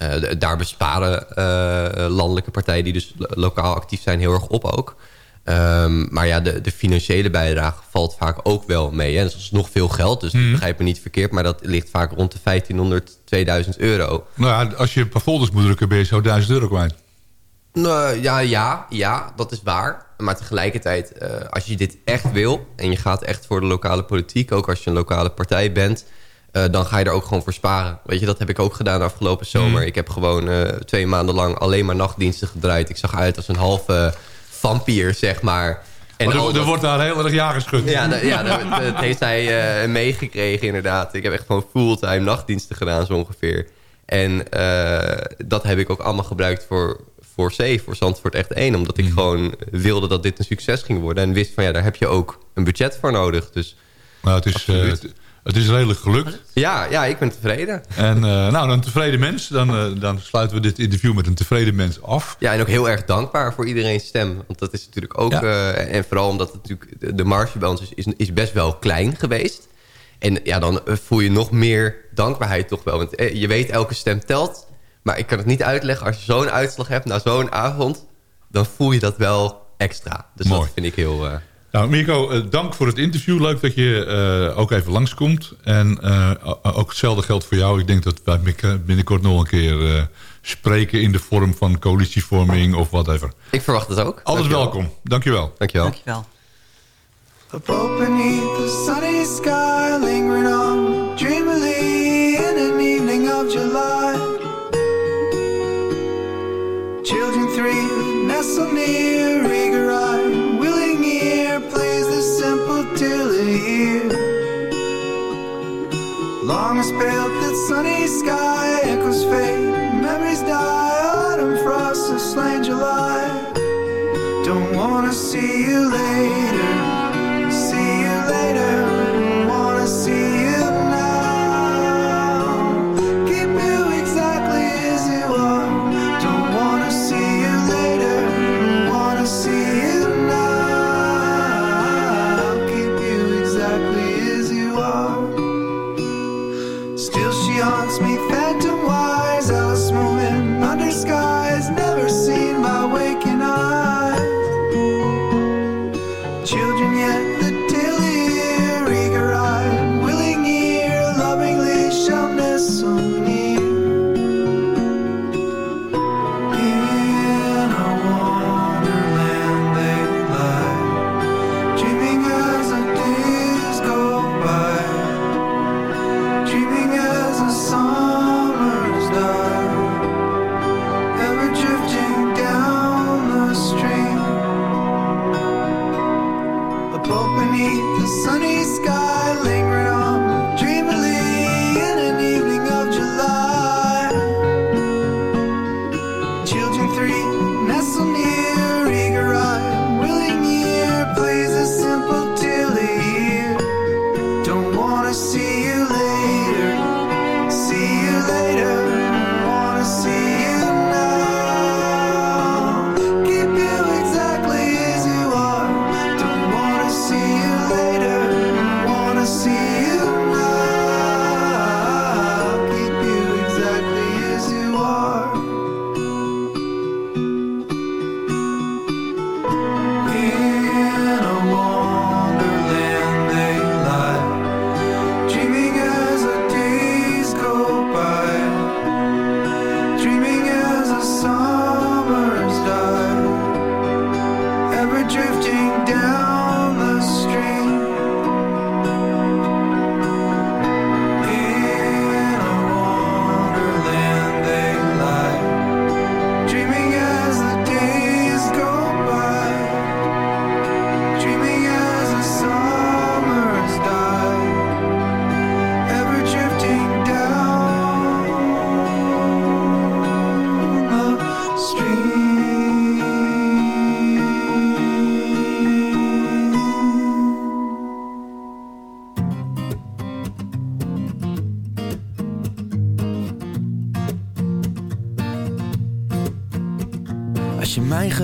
Eh, daar besparen eh, landelijke partijen die dus lo- lokaal actief zijn heel erg op ook. Ehm, maar ja, de, de financiële bijdrage valt vaak ook wel mee. Hè? Dat is nog veel geld, dus begrijp me niet verkeerd. Maar dat ligt vaak rond de 1500, 2000 euro.
Nou ja, als je een paar folders moet drukken... ben je zo 1000 euro kwijt.
Nou, ja, ja, ja, dat is waar. Maar tegelijkertijd, eh, als je dit echt wil... en je gaat echt voor de lokale politiek... ook als je een lokale partij bent... eh, dan ga je er ook gewoon voor sparen. Weet je, dat heb ik ook gedaan afgelopen zomer. Ik heb gewoon eh, twee maanden lang alleen maar nachtdiensten gedraaid. Ik zag uit als een halve vampier, zeg maar. En al
er, er
dat-
wordt daar heel erg ja geschud.
ja, dat, ja dat, dat heeft hij eh, meegekregen inderdaad. Ik heb echt gewoon fulltime nachtdiensten gedaan zo ongeveer. En dat heb ik ook allemaal gebruikt voor, voor C, voor Zandvoort Echt 1. Omdat ik gewoon wilde dat dit een succes ging worden. En wist van ja, daar heb je ook een budget voor nodig. Dus
Maar het is, het, het is redelijk gelukt.
ja, ja ik ben tevreden.
En eh, nou, een tevreden mens. Dan, eh, dan sluiten we dit interview met een tevreden mens af.
Ja, en ook heel erg dankbaar voor iedereen's stem. Want dat is natuurlijk ook...
Ja.
eh, en vooral omdat het natuurlijk de, marge bij ons is, is, best wel klein geweest. En ja, dan voel je nog meer dankbaarheid toch wel. Want je weet, elke stem telt. Maar ik kan het niet uitleggen. Als je zo'n uitslag hebt na zo'n avond... dan voel je dat wel extra. Dus
Mooi.
dat vind ik heel...
Nou, Mirko, eh, dank voor het interview. Leuk dat je eh, ook even langskomt. En eh, ook hetzelfde geldt voor jou. Ik denk dat wij binnenkort nog een keer eh, spreken... in de vorm van coalitievorming of whatever.
Ik verwacht het ook.
Alles
Dankjewel.
welkom. Dankjewel.
Dankjewel.
Dankjewel.
Above beneath the sunny sky, lingering on dreamily in an evening of July. Children three nestle near, eager eye, willing ear, Long as pale that sunny sky echoes fade, memories die, autumn frost has slain July. Don't wanna see you later.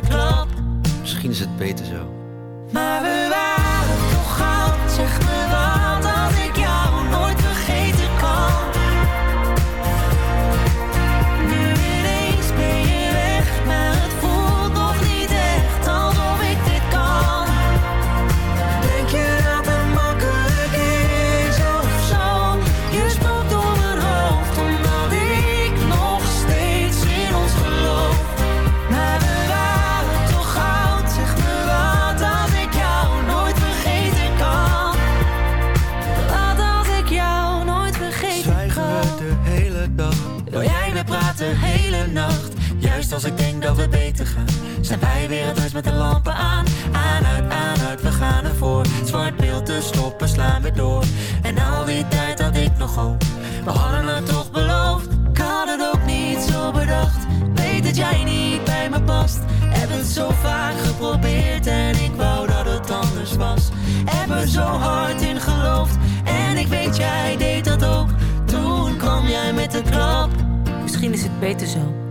Klap.
Misschien is het beter zo.
Maar we waren beter zo.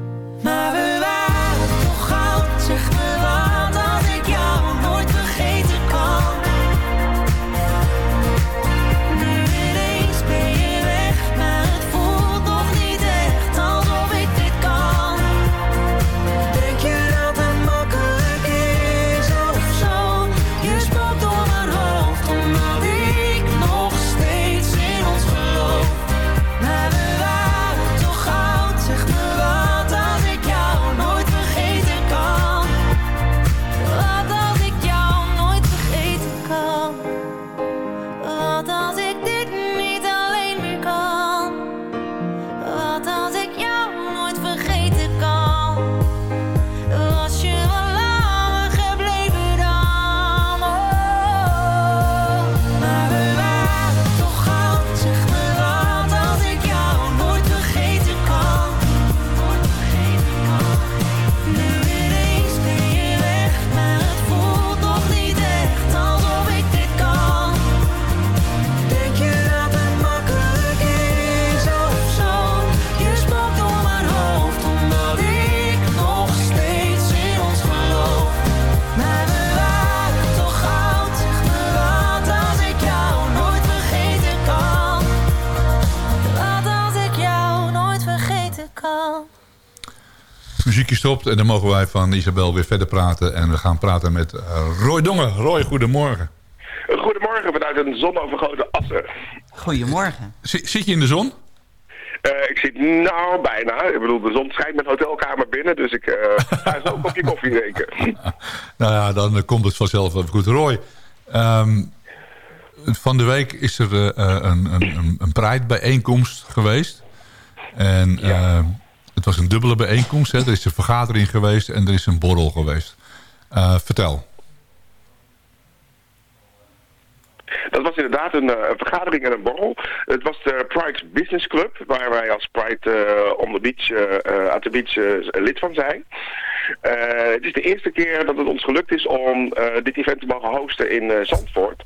Muziekje stopt en dan mogen wij van Isabel weer verder praten. En we gaan praten met eh, Roy Dongen. Roy, goedemorgen.
Goedemorgen vanuit een zonovergoten Assen.
Goedemorgen.
Zit, zit je in de zon?
Eh, ik zit nou bijna. Ik bedoel, de zon schijnt mijn hotelkamer binnen, dus ik eh, <laughs> ga zo een kopje koffie drinken. <laughs>
Nou ja, dan komt het vanzelf wel goed. Roy, ehm, van de week is er een, een, een, geweest. En eh, het was een dubbele bijeenkomst. Hè. Er is een vergadering geweest en er is een borrel geweest. Eh, vertel.
Dat was inderdaad een, eh, een vergadering en een borrel. Het was de Pride Business Club, waar wij als Pride eh on the Beach, at the Beach lid van zijn. Het is de eerste keer dat het ons gelukt is om dit event te mogen hosten in Zandvoort.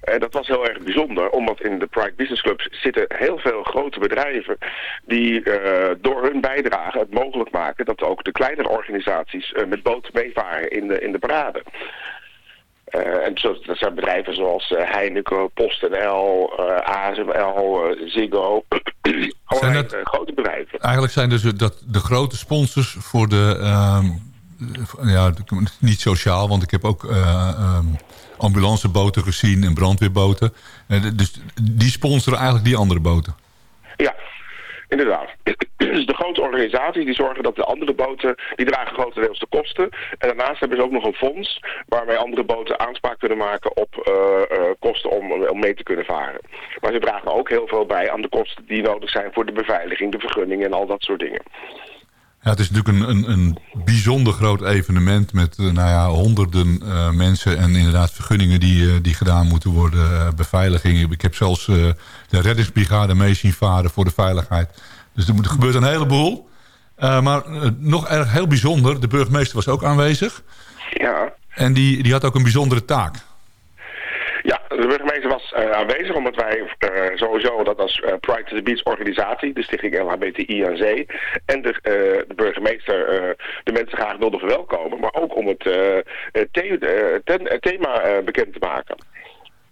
En dat was heel erg bijzonder, omdat in de Pride Business Clubs zitten heel veel grote bedrijven die eh, door hun bijdrage het mogelijk maken dat ook de kleinere organisaties eh, met boot meevaren in de, in de parade. Eh, en zo, dat zijn bedrijven zoals eh, Heineken, PostNL, eh ASML, eh, Ziggo. <clears throat> Allerlei
dat-
eh, grote bedrijven.
Eigenlijk zijn dus dat de grote sponsors voor de... ehm, ja, niet sociaal, want ik heb ook eh, ehm, ambulanceboten gezien en brandweerboten. Eh, dus die sponsoren eigenlijk die andere boten.
Ja, inderdaad. Dus de grote organisaties die zorgen dat de andere boten, die dragen grotendeels de kosten. En daarnaast hebben ze ook nog een fonds waarmee andere boten aanspraak kunnen maken op eh, eh, kosten om, om mee te kunnen varen. Maar ze dragen ook heel veel bij aan de kosten die nodig zijn voor de beveiliging, de vergunning en al dat soort dingen.
Ja, het is natuurlijk een, een, een bijzonder groot evenement met eh, nou ja, honderden eh, mensen en inderdaad vergunningen die, eh, die gedaan moeten worden, eh, beveiliging. Ik heb zelfs de reddingsbrigade mee zien varen voor de veiligheid. Dus er, moet, er gebeurt een heleboel. Maar nog erg heel bijzonder, de burgemeester was ook aanwezig.
Ja.
En die, die had ook een bijzondere taak.
Ja, de burgemeester eh, aanwezig omdat wij eh, sowieso dat als eh, Pride to the Beach organisatie, de stichting LHBTI aan Zee, en de, de burgemeester de mensen graag wilden verwelkomen, maar ook om het, the- ten- thema bekend te maken.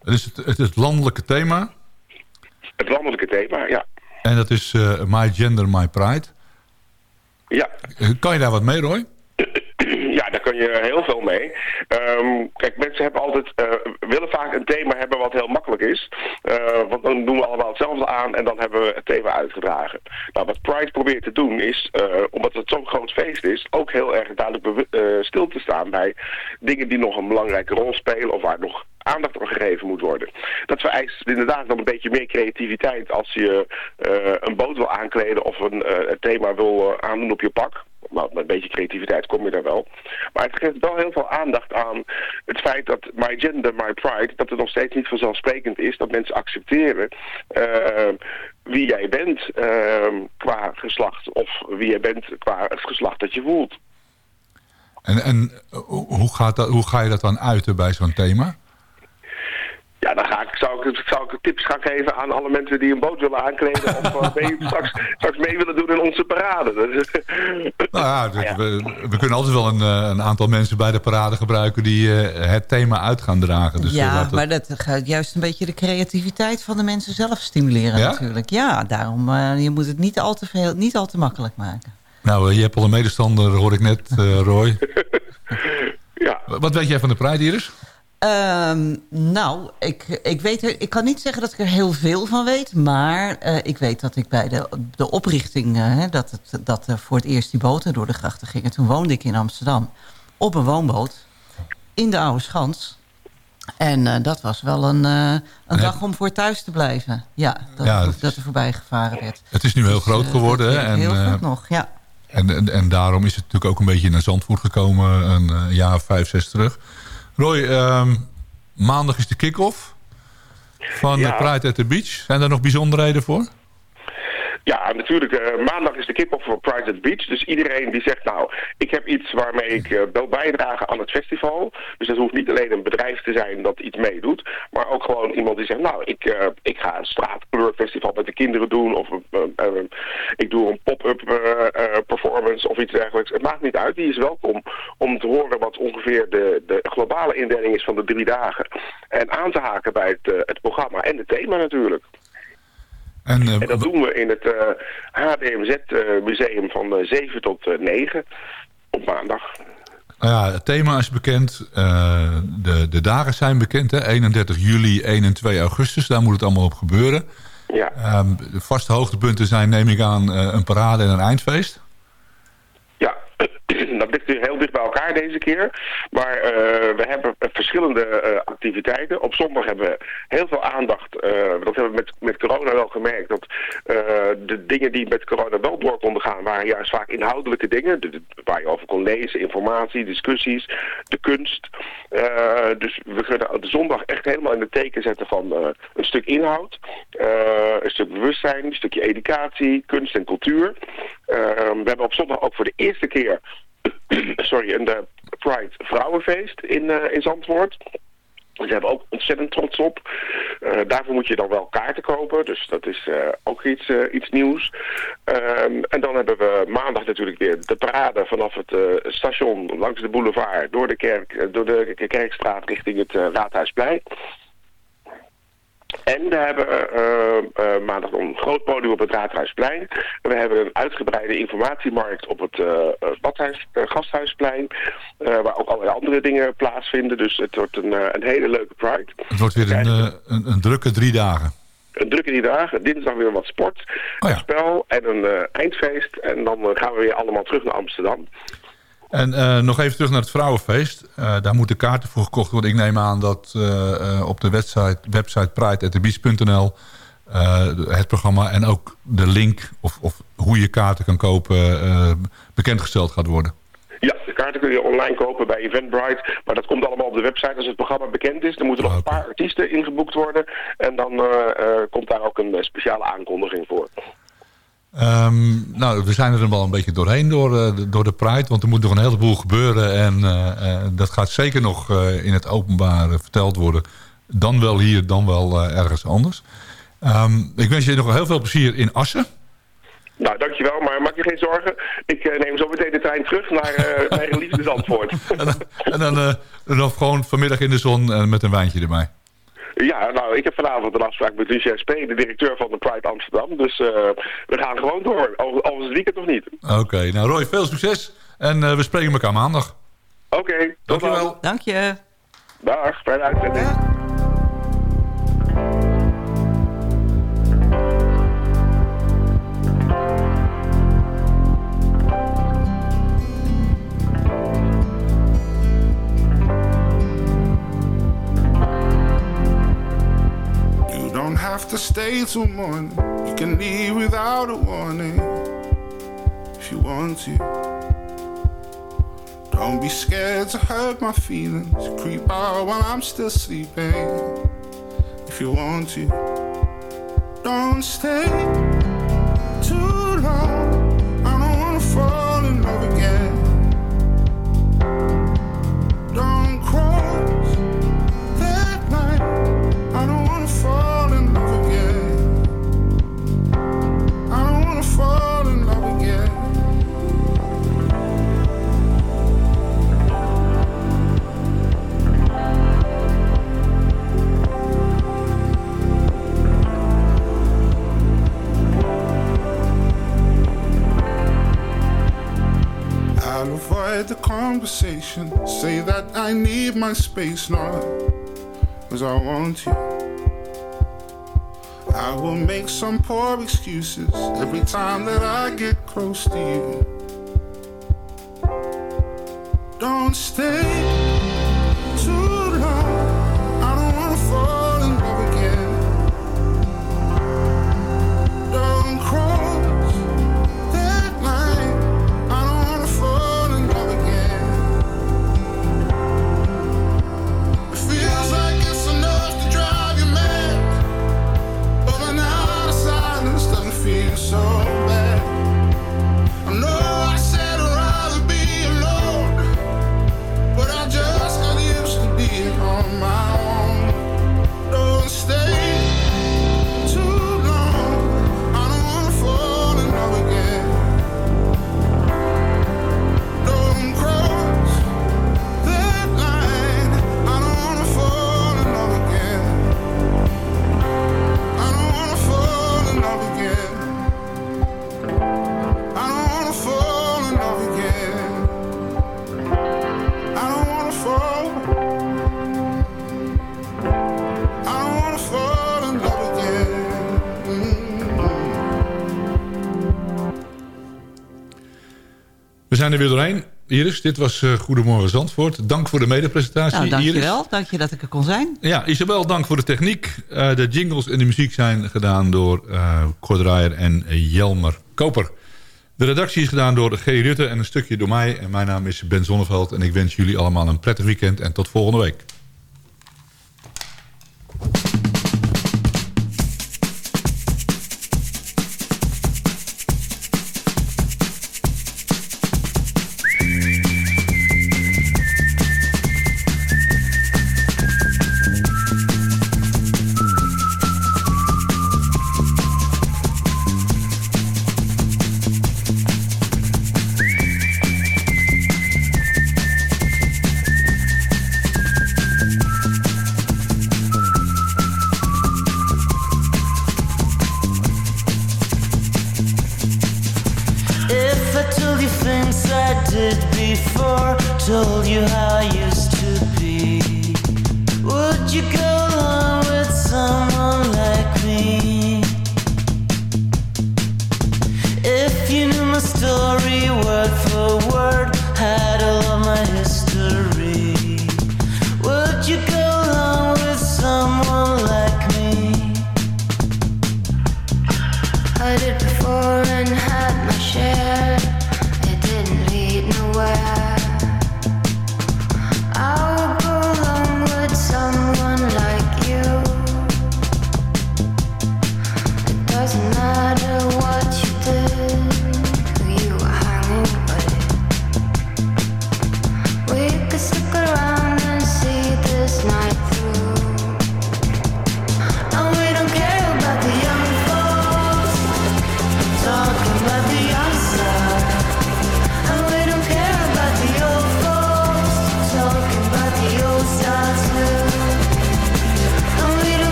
Het is het, het, het landelijke thema.
Het landelijke thema, ja.
En dat is My Gender, My Pride.
Ja.
Kan je daar wat mee, Roy?
Kan je heel veel mee. Ehm, kijk, mensen hebben altijd, eh, willen vaak een thema hebben wat heel makkelijk is. Eh, want dan doen we allemaal hetzelfde aan en dan hebben we het thema uitgedragen. Nou, wat Pride probeert te doen is, eh, omdat het zo'n groot feest is, ook heel erg duidelijk stil te staan bij dingen die nog een belangrijke rol spelen of waar nog aandacht aan gegeven moet worden. Dat vereist inderdaad nog een beetje meer creativiteit als je een boot wil aankleden of een thema wil aandoen op je pak. Nou, met een beetje creativiteit kom je daar wel. Maar het geeft wel heel veel aandacht aan het feit dat my gender, my pride, dat het nog steeds niet vanzelfsprekend is dat mensen accepteren eh, wie jij bent eh, qua geslacht of wie jij bent qua het geslacht dat je voelt.
En, en eh, hoe, gaat dat, hoe ga je dat dan uiten bij zo'n thema?
Ja, dan ga ik, zou, ik, zou ik tips gaan geven aan alle mensen die een boot willen aankleden of uh, mee, <laughs> straks, straks mee willen doen in onze parade. Dus,
Nou ja, dus <laughs> We, we kunnen altijd wel een, eh, een aantal mensen bij de parade gebruiken die eh, het thema uit gaan dragen. Dus, eh,
ja, maar dat gaat juist een beetje de creativiteit van de mensen zelf stimuleren
Ja?
natuurlijk. Ja, daarom uh, je moet het niet al te, veel, niet al te makkelijk maken.
Nou, eh, je hebt al een medestander, hoor ik net, eh, Roy. <laughs>
ja.
Wat weet jij van de Pride, Iris?
Ehm, nou, ik, ik, weet ik kan niet zeggen dat ik er heel veel van weet. Maar uh, ik weet dat ik bij de, de oprichting... Uh, dat, het, dat uh, voor het eerst die boten door de grachten gingen. Toen woonde ik in Amsterdam op een woonboot in de Oude Schans. En dat was wel een, een dag om voor thuis te blijven. Ja, dat,
Ja,
dat, dat er voorbij gevaren werd.
Het is nu heel groot geworden.
heel
en,
goed nog, ja.
En, en, en, daarom is het natuurlijk ook een beetje naar Zandvoort gekomen. Een jaar of vijf, zes terug. Roy, um, maandag is de kick-off van ja. Pride at the Beach. Zijn daar nog bijzonderheden voor?
Ja, natuurlijk. Uh, maandag is de kick-off voor Pride at the Beach. Dus iedereen die zegt, nou, ik heb iets waarmee ik uh, wil bijdragen aan het festival. Dus dat hoeft niet alleen een bedrijf te zijn dat iets meedoet. Maar ook gewoon iemand die zegt, nou, ik, uh, ik ga een straatkleurfestival met de kinderen doen. Of ik doe een pop-up performance of iets dergelijks. Het maakt niet uit. Die is welkom om te horen wat ongeveer de, de globale indeling is van de drie dagen. En aan te haken bij het, het programma en het thema natuurlijk.
En, uh,
en, dat doen we in het uh, HDMZ-museum uh, van 7 tot 9 op maandag.
Nou ja, het thema is bekend. Uh, de, de dagen zijn bekend. Hè? 31 juli, 1 en 2 augustus. Daar moet het allemaal op gebeuren.
Ja.
Um, de vaste hoogtepunten zijn, neem ik aan, een parade en een eindfeest.
Dat ligt nu heel dicht bij elkaar deze keer. Maar uh, we hebben verschillende uh, activiteiten. Op zondag hebben we heel veel aandacht. Uh, dat hebben we met, met corona wel gemerkt. Dat de dingen die met corona wel door konden gaan... waren juist vaak inhoudelijke dingen. Waar je over kon lezen, informatie, discussies, de kunst. dus we kunnen de zondag echt helemaal in het teken zetten van een stuk inhoud. een stuk bewustzijn, een stukje educatie, kunst en cultuur. we hebben op zondag ook voor de eerste keer <coughs> sorry, een de Pride Vrouwenfeest in, uh, in Zandvoort. We ook ontzettend trots op. Uh, daarvoor moet je dan wel kaarten kopen. Dus dat is ook iets, iets nieuws. Um, en dan hebben we maandag natuurlijk weer de parade vanaf het station langs de boulevard... door de, kerk, door de Kerkstraat richting het Raadhuisplein. En we hebben uh, uh, maandag een groot podium op het Raadhuisplein. We hebben een uitgebreide informatiemarkt op het badhuis, Gasthuisplein. waar ook allerlei andere dingen plaatsvinden. Dus het wordt een, een hele leuke Pride.
Het wordt weer een, een, een, drukke drie dagen.
Een drukke drie dagen. Dinsdag weer wat sport,
oh ja.
een spel en een eindfeest. En dan gaan we weer allemaal terug naar Amsterdam.
En uh, nog even terug naar het Vrouwenfeest. Uh, daar moeten kaarten voor gekocht worden. Ik neem aan dat uh, op de website, website het programma en ook de link of, of hoe je kaarten kan kopen bekendgesteld gaat worden.
Ja, de kaarten kun je online kopen bij Eventbrite. Maar dat komt allemaal op de website als het programma bekend is. Er moeten nog een paar artiesten ingeboekt worden. En dan komt daar ook een speciale aankondiging voor.
Um, nou, we zijn er wel een beetje doorheen door, uh, door de Pride. Want er moet nog een heleboel gebeuren. En uh, uh, dat gaat zeker nog in het openbaar verteld worden. Dan wel hier, dan wel ergens anders. Um, ik wens je nog heel veel plezier in Assen.
Nou, dankjewel. Maar maak je geen zorgen. Ik neem zo meteen de trein terug naar <laughs> mijn geliefde Zandvoort.
en dan, en dan, dan gewoon vanmiddag in de zon met een wijntje erbij.
Ja, nou, ik heb vanavond een afspraak met Lucien Spee, de directeur van de Pride Amsterdam. Dus uh, we gaan gewoon door, al, is het weekend nog niet.
Oké, okay, nou Roy, veel succes. En uh, we spreken elkaar maandag.
Oké, okay,
dankjewel.
Dank je.
Dag, fijne uitzending.
Have to stay till morning. You can leave without a warning if you want to. Don't be scared to hurt my feelings. Creep out while I'm still sleeping if you want to. Don't stay too long. conversation. Say that I need my space, not cause I want you. I will make some poor excuses every time that I get close to you. Don't stay.
We zijn er weer doorheen. Iris, dit was eh, Goedemorgen Zandvoort. Dank voor de medepresentatie,
nou, dank
Iris.
Dankjewel, dank je dat ik er kon zijn.
Ja, Isabel, dank voor de techniek. Eh, de jingles en de muziek zijn gedaan door uh, en Jelmer Koper. De redactie is gedaan door G. Rutte en een stukje door mij. En mijn naam is Ben Zonneveld en ik wens jullie allemaal een prettig weekend. En tot volgende week.